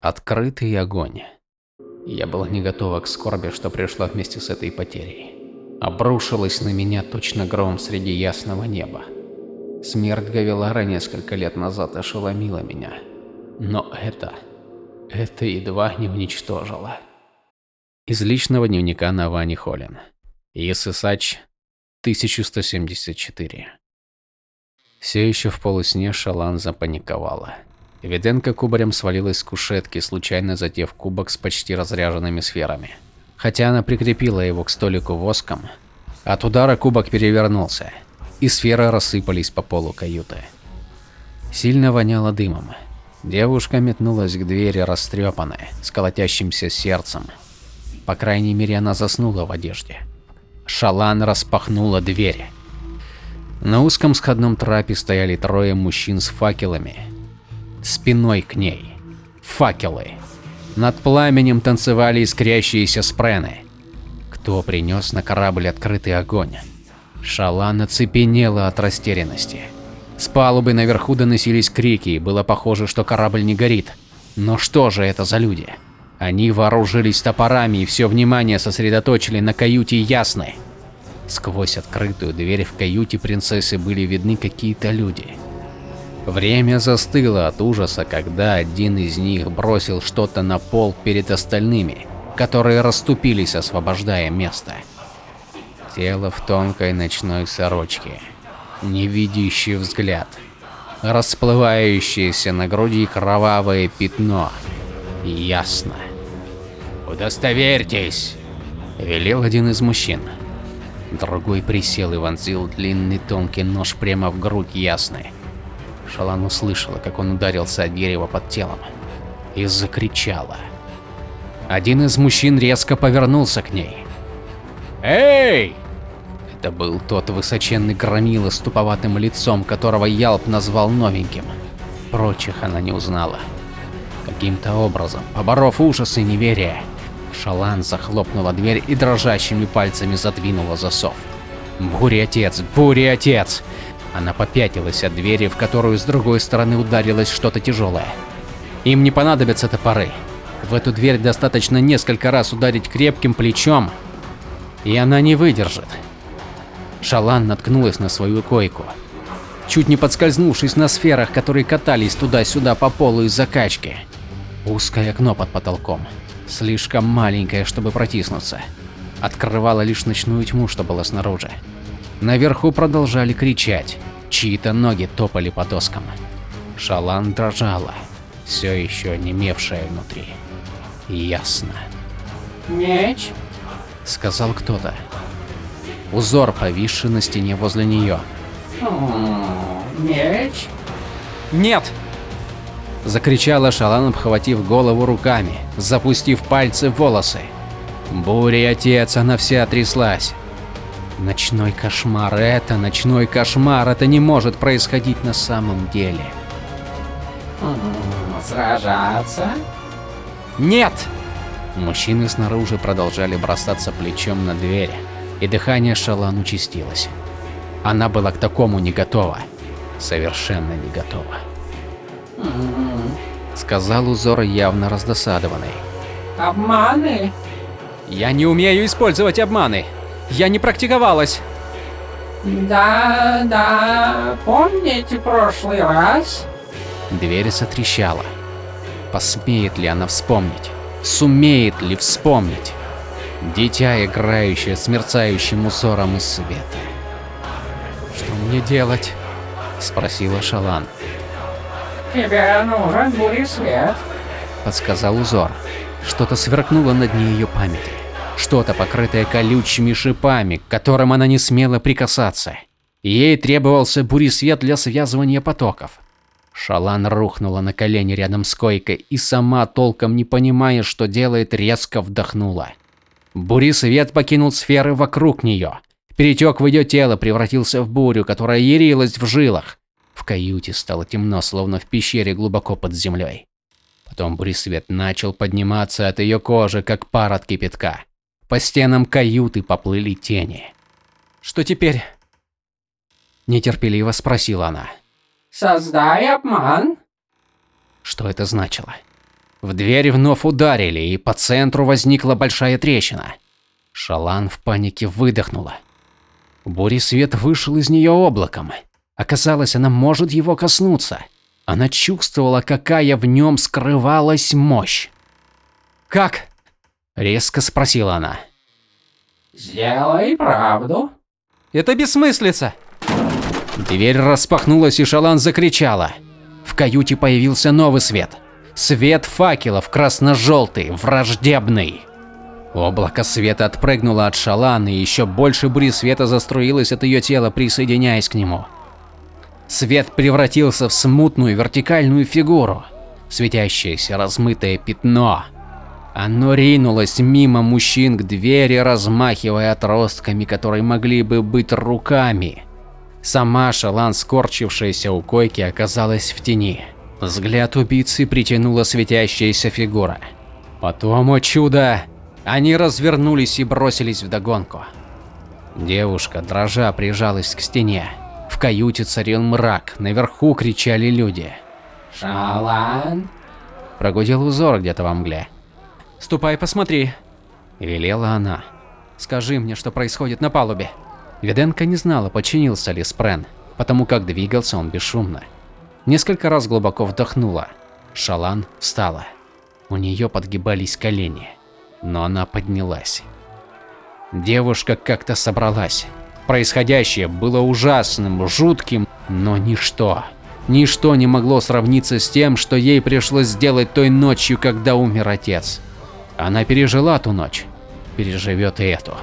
Открытый огонь. Я была не готова к скорби, что пришла вместе с этой потерей. Обрушилась на меня точно гром среди ясного неба. Смерть Гавилара несколько лет назад ошеломила меня. Но это... это едва не уничтожило. Из личного дневника Навани Холин. Есысач, 1174. Все еще в полусне Шалан запаниковала. Виденко кубарем свалилась с кушетки, случайно задев кубок с почти разряженными сферами. Хотя она прикрепила его к столику воском, от удара кубок перевернулся, и сферы рассыпались по полу каюты. Сильно воняло дымом. Девушка метнулась к двери растрепанная, с колотящимся сердцем. По крайней мере, она заснула в одежде. Шалан распахнула двери. На узком сходном трапе стояли трое мужчин с факелами, спиной к ней. Факелы. Над пламенем танцевали искрящиеся спрены. Кто принес на корабль открытый огонь? Шалан оцепенела от растерянности. С палубы наверху доносились крики, и было похоже, что корабль не горит. Но что же это за люди? Они вооружились топорами и все внимание сосредоточили на каюте Ясны. Сквозь открытую дверь в каюте принцессы были видны какие-то люди. Время застыло от ужаса, когда один из них бросил что-то на пол перед остальными, которые расступились, освобождая место. Тело в тонкой ночной сорочке, невидящий взгляд, расплывающееся на груди кровавое пятно. Ясно. «Удостоверьтесь!» – велел один из мужчин. Другой присел и вонзил длинный тонкий нож прямо в грудь Ясной. Шалан услышала, как он ударился о дерево под телом, и закричала. Один из мужчин резко повернулся к ней. «Эй!» Это был тот высоченный громила с туповатым лицом, которого Ялп назвал новеньким. Прочих она не узнала. Каким-то образом, поборов ужас и неверие, Шалан захлопнула дверь и дрожащими пальцами задвинула засов. Бури отец, бури отец! Она попятилась от двери, в которую с другой стороны ударилось что-то тяжелое. Им не понадобятся топоры. В эту дверь достаточно несколько раз ударить крепким плечом, и она не выдержит. Шалан наткнулась на свою койку, чуть не подскользнувшись на сферах, которые катались туда-сюда по полу из закачки. Узкое окно под потолком, слишком маленькое, чтобы протиснуться, открывало лишь ночную тьму, что было снаружи. Наверху продолжали кричать, чьи-то ноги топали по доскам. Шалан дрожала, все еще немевшая внутри. Ясно. «Меч?» — сказал кто-то. Узор, повисший на стене возле нее. «Меч?» «Нет!» — закричала Шалан, обхватив голову руками, запустив пальцы в волосы. Буря, отец, она вся тряслась. Ночной кошмар, это ночной кошмар, это не может происходить на самом деле. «Сражаться?» Нет! Мужчины снаружи продолжали бросаться плечом на дверь, и дыхание Шалан участилось. Она была к такому не готова. Совершенно не готова. Сказал узор явно раздосадованный. «Обманы?» Я не умею использовать обманы. Я не практиковалась. «Да, да, помните прошлый раз?» Дверь затрещала. Посмеет ли она вспомнить? Сумеет ли вспомнить? Дитя, играющее с мерцающим узором из света. «Что мне делать?» – спросила Шалан. «Тебе нужен буресвет», – подсказал узор. Что-то сверкнуло над ней ее памяти. Что-то, покрытое колючими шипами, к которым она не смела прикасаться. Ей требовался буресвет для связывания потоков. Шалан рухнула на колени рядом с койкой и сама, толком не понимая, что делает, резко вдохнула. Буресвет покинул сферы вокруг нее. Перетек в ее тело, превратился в бурю, которая ярилась в жилах. В каюте стало темно, словно в пещере глубоко под землей. Потом буресвет начал подниматься от ее кожи, как пар от кипятка. По стенам каюты поплыли тени. «Что теперь?» Нетерпеливо спросила она. «Создай обман». Что это значило? В дверь вновь ударили, и по центру возникла большая трещина. Шалан в панике выдохнула. Буресвет вышел из нее облаком. Оказалось, она может его коснуться. Она чувствовала, какая в нем скрывалась мощь. «Как?» – резко спросила она. Сделай правду. «Это бессмыслица!» Дверь распахнулась, и Шалан закричала. В каюте появился новый свет. Свет факелов, красно-желтый, враждебный. Облако света отпрыгнуло от Шалан, и еще больше бури света заструилось от ее тела, присоединяясь к нему. Свет превратился в смутную вертикальную фигуру, светящееся размытое пятно. Оно ринулось мимо мужчин к двери, размахивая отростками, которые могли бы быть руками. Сама Шалан, скорчившаяся у койки, оказалась в тени. Взгляд убийцы притянула светящаяся фигура. Потом, о чудо, они развернулись и бросились вдогонку. Девушка, дрожа, прижалась к стене. В каюте царил мрак, наверху кричали люди. Шалан. Прогудел узор где-то во мгле. «Ступай, посмотри», – велела она. «Скажи мне, что происходит на палубе». Виденко не знала, подчинился ли Спрен, потому как двигался он бесшумно. Несколько раз глубоко вдохнула. Шалан встала. У нее подгибались колени, но она поднялась. Девушка как-то собралась. Происходящее было ужасным, жутким, но ничто, ничто не могло сравниться с тем, что ей пришлось сделать той ночью, когда умер отец. Она пережила ту ночь, переживет и эту.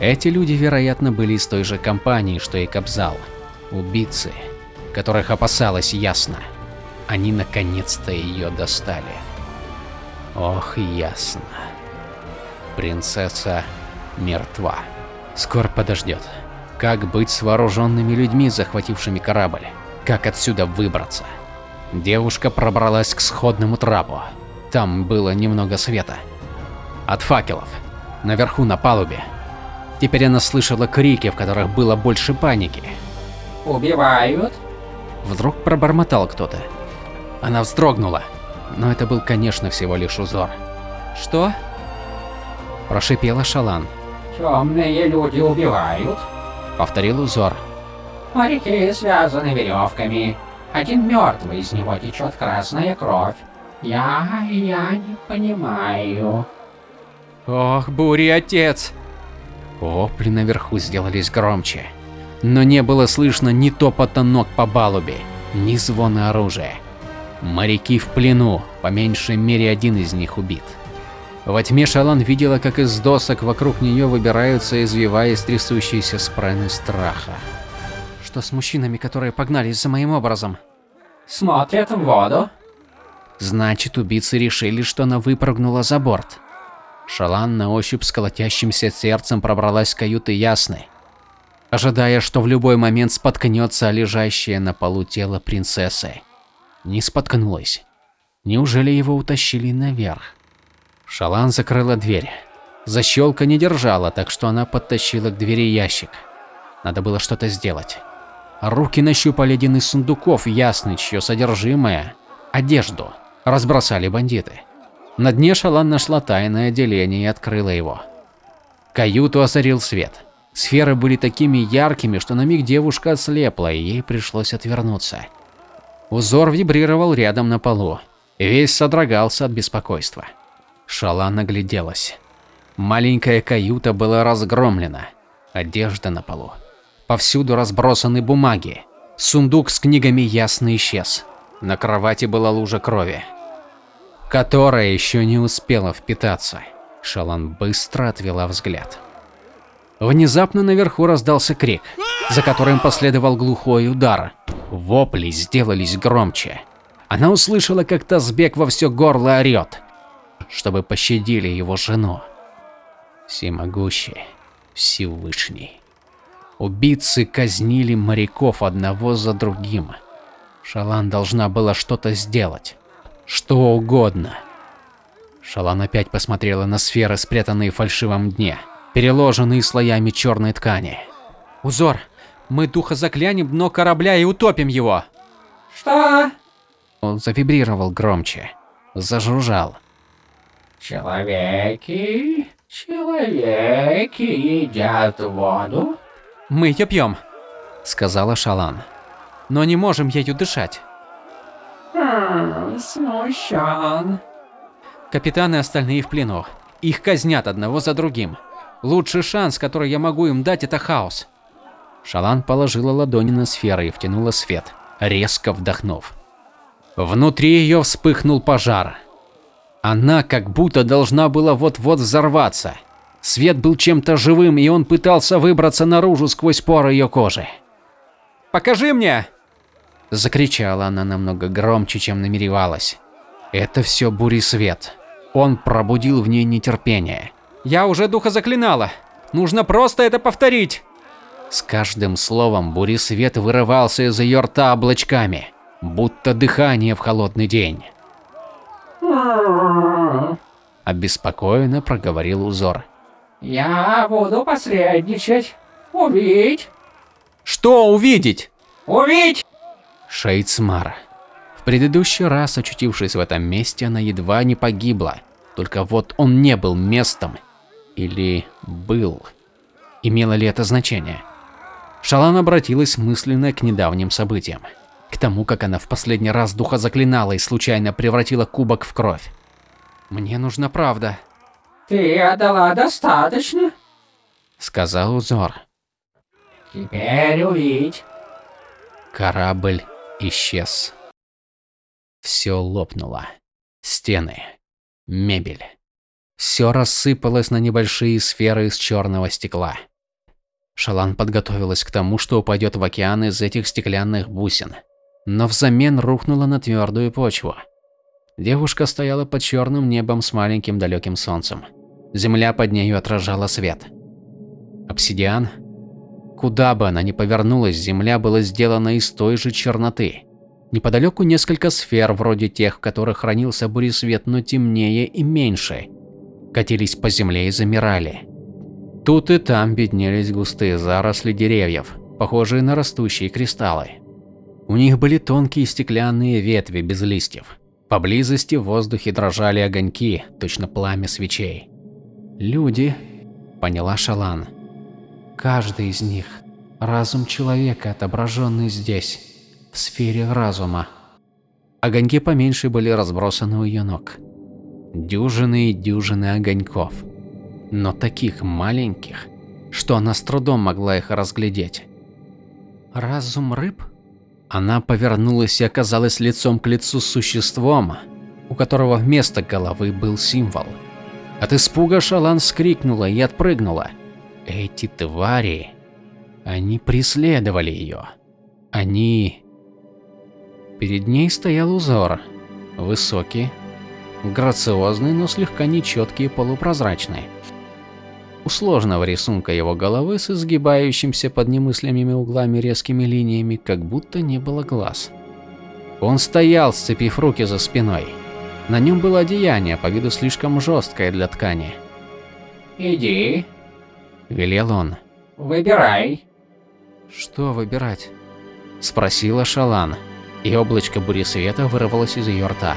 Эти люди, вероятно, были из той же компании, что и Кобзал. Убийцы, которых опасалась ясно. Они наконец-то ее достали. Ох, ясно. Принцесса мертва. Скоро подождет. Как быть с вооруженными людьми, захватившими корабль? Как отсюда выбраться? Девушка пробралась к сходному трапу. Там было немного света. От факелов. Наверху на палубе. Теперь она слышала крики, в которых было больше паники. Убивают. Вдруг пробормотал кто-то. Она вздрогнула, но это был, конечно, всего лишь узор. «Что?» – прошипела Шалан. Темные люди убивают. Повторил узор. Моряки связаны веревками. Один мертвый, из него течет красная кровь. Я, я не понимаю. Ох, бури отец! Вопли наверху сделались громче. Но не было слышно ни топота ног по балубе, ни звона оружия. Моряки в плену, по меньшей мере один из них убит. Во тьме Шалан видела, как из досок вокруг нее выбираются, извиваясь трясущиеся спрены страха. Что с мужчинами, которые погнались за моим образом? Смотрят в воду. Значит, убийцы решили, что она выпрыгнула за борт. Шалан на ощупь с колотящимся сердцем пробралась в каюты Ясны, ожидая, что в любой момент споткнется лежащее на полу тело принцессы. Не споткнулась. Неужели его утащили наверх? Шалан закрыла дверь. Защелка не держала, так что она подтащила к двери ящик. Надо было что-то сделать. Руки нащупали один из сундуков, ясный, чье содержимое – одежду – разбросали бандиты. На дне Шалан нашла тайное отделение и открыла его. Каюту озарил свет. Сферы были такими яркими, что на миг девушка ослепла, и ей пришлось отвернуться. Узор вибрировал рядом на полу. Весь содрогался от беспокойства. Шалан нагляделась. Маленькая каюта была разгромлена. Одежда на полу. Повсюду разбросаны бумаги. Сундук с книгами ясно исчез. На кровати была лужа крови, которая еще не успела впитаться. Шалан быстро отвела взгляд. Внезапно наверху раздался крик, за которым последовал глухой удар. Вопли сделались громче. Она услышала, как Тазбек во все горло орет чтобы пощадили его жену. Всемогущий, Всевышний. Убийцы казнили моряков одного за другим. Шалан должна была что-то сделать. Что угодно. Шалан опять посмотрела на сферы, спрятанные в фальшивом дне, переложенные слоями черной ткани. «Узор, мы духа заклянем дно корабля и утопим его!» Что? Он завибрировал громче. зажужжал. Человеки, человеки едят воду? Мы ее пьем, сказала Шалан. Но не можем ею дышать. Смущен. Капитаны остальные в плену. Их казнят одного за другим. Лучший шанс, который я могу им дать, это хаос. Шалан положила ладони на сферы и втянула свет, резко вдохнув. Внутри ее вспыхнул пожар. Она как будто должна была вот-вот взорваться. Свет был чем-то живым, и он пытался выбраться наружу сквозь поры ее кожи. «Покажи мне!» Закричала она намного громче, чем намеревалась. Это все бури свет. Он пробудил в ней нетерпение. «Я уже духа заклинала! Нужно просто это повторить!» С каждым словом бури свет вырывался из ее рта облачками, будто дыхание в холодный день. Обеспокоенно проговорил узор. Я буду посредничать. Увидеть. Что увидеть? Увидеть! Шейцмар. В предыдущий раз, очутившись в этом месте, она едва не погибла. Только вот он не был местом. Или был. Имело ли это значение? Шалан обратилась мысленно к недавним событиям. К тому, как она в последний раз духа заклинала и случайно превратила кубок в кровь. «Мне нужна правда», Ты отдала достаточно. — сказал узор. Теперь увидеть. Корабль исчез. Все лопнуло. Стены, мебель. Все рассыпалось на небольшие сферы из черного стекла. Шалан подготовилась к тому, что упадет в океан из этих стеклянных бусин, но взамен рухнула на твердую почву. Девушка стояла под черным небом с маленьким далеким солнцем. Земля под нею отражала свет. Обсидиан? Куда бы она ни повернулась, земля была сделана из той же черноты. Неподалеку несколько сфер, вроде тех, в которых хранился буресвет, но темнее и меньше. Катились по земле и замирали. Тут и там виднелись густые заросли деревьев, похожие на растущие кристаллы. У них были тонкие стеклянные ветви без листьев. Поблизости в воздухе дрожали огоньки, точно пламя свечей. Люди, поняла Шалан. Каждый из них – разум человека, отображенный здесь, в сфере разума. Огоньки поменьше были разбросаны у ее ног. Дюжины и дюжины огоньков. Но таких маленьких, что она с трудом могла их разглядеть. Разум рыб? Она повернулась и оказалась лицом к лицу с существом, у которого вместо головы был символ. От испуга Шалан вскрикнула и отпрыгнула. Эти твари, они преследовали ее. Они... Перед ней стоял узор. Высокий, грациозный, но слегка нечеткий и полупрозрачный. У сложного рисунка его головы с изгибающимся под немыслимыми углами резкими линиями, как будто не было глаз. Он стоял, сцепив руки за спиной. На нем было одеяние, по виду слишком жесткое для ткани. Иди, Велел он. выбирай. Что выбирать? Спросила Шалан, и облачко буресвета вырвалось из ее рта.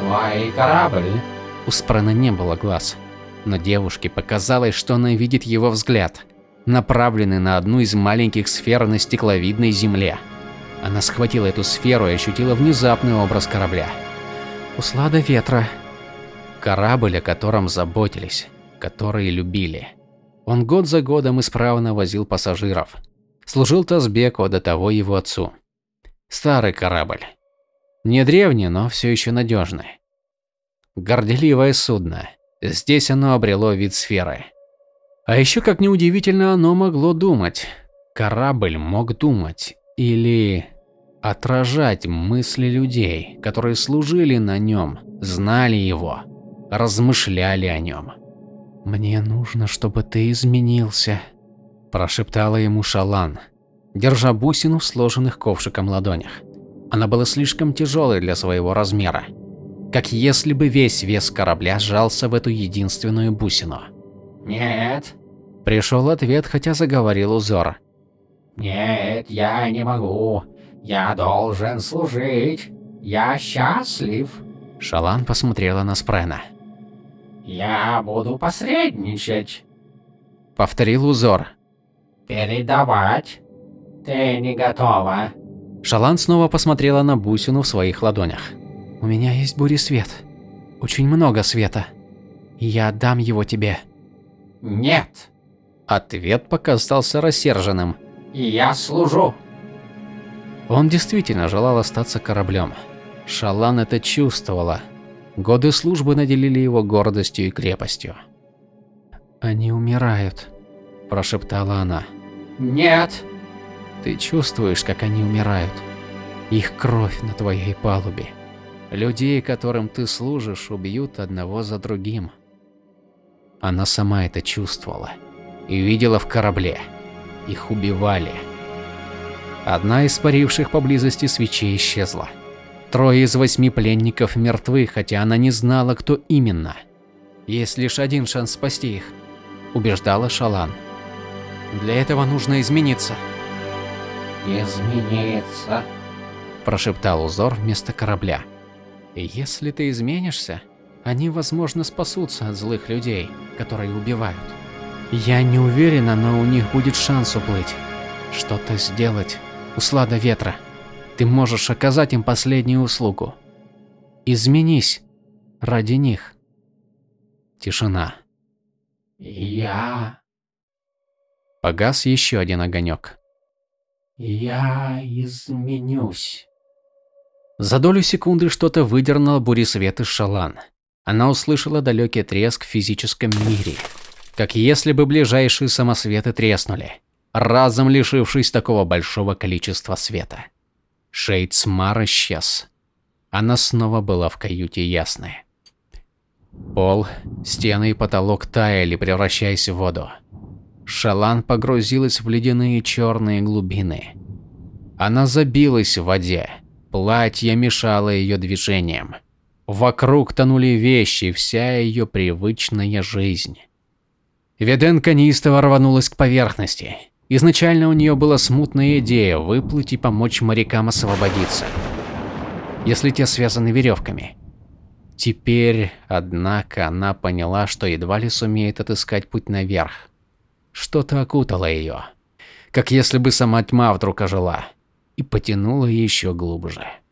Твой корабль. У Спрена не было глаз, но девушке показалось, что она видит его взгляд, направленный на одну из маленьких сфер на стекловидной земле. Она схватила эту сферу и ощутила внезапный образ корабля. Услада ветра. Корабль, о котором заботились, который любили. Он год за годом исправно возил пассажиров. Служил Тазбеку, до того его отцу. Старый корабль. Не древний, но все еще надежный. Горделивое судно. Здесь оно обрело вид сферы. А еще, как неудивительно, оно могло думать. Корабль мог думать. Или отражать мысли людей, которые служили на нем, знали его, размышляли о нем. «Мне нужно, чтобы ты изменился», – прошептала ему Шалан, держа бусину в сложенных ковшиком ладонях. Она была слишком тяжелой для своего размера, как если бы весь вес корабля сжался в эту единственную бусину. Нет, Пришел ответ, хотя заговорил узор. нет, я не могу. Я должен служить. Я счастлив. Шалан посмотрела на Спрена. Я буду посредничать. Повторил узор. Передавать. Ты не готова. Шалан снова посмотрела на бусину в своих ладонях. У меня есть буресвет. Очень много света. Я отдам его тебе. Нет. Ответ показался рассерженным. Я служу. Он действительно желал остаться кораблем. Шалан это чувствовала. Годы службы наделили его гордостью и крепостью. «Они умирают», – прошептала она. Нет. «Ты чувствуешь, как они умирают? Их кровь на твоей палубе. Людей, которым ты служишь, убьют одного за другим». Она сама это чувствовала и видела в корабле. Их убивали. Одна из паривших поблизости свечей исчезла. Трое из восьми пленников мертвы, хотя она не знала, кто именно. Есть лишь один шанс спасти их, убеждала Шалан. Для этого нужно измениться. Измениться. Прошептал узор вместо корабля. Если ты изменишься, они, возможно, спасутся от злых людей, которые убивают. Я не уверена, но у них будет шанс уплыть. Что-то сделать. Услада ветра. Ты можешь оказать им последнюю услугу. Изменись ради них. Тишина. Я... Погас еще один огонек. Я изменюсь. За долю секунды что-то выдернуло буресвет из шалан. Она услышала далекий треск в физическом мире. Как если бы ближайшие самосветы треснули, разом лишившись такого большого количества света. Шейдсмар исчез. Она снова была в каюте ясной. Пол, стены и потолок таяли, превращаясь в воду. Шалан погрузилась в ледяные черные глубины. Она забилась в воде. Платье мешало ее движениям. Вокруг тонули вещи, вся ее привычная жизнь. Веденка неистово рванулась к поверхности. Изначально у нее была смутная идея выплыть и помочь морякам освободиться, если те связаны веревками. Теперь, однако, она поняла, что едва ли сумеет отыскать путь наверх. Что-то окутало ее, как если бы сама тьма вдруг ожила, и потянула еще глубже.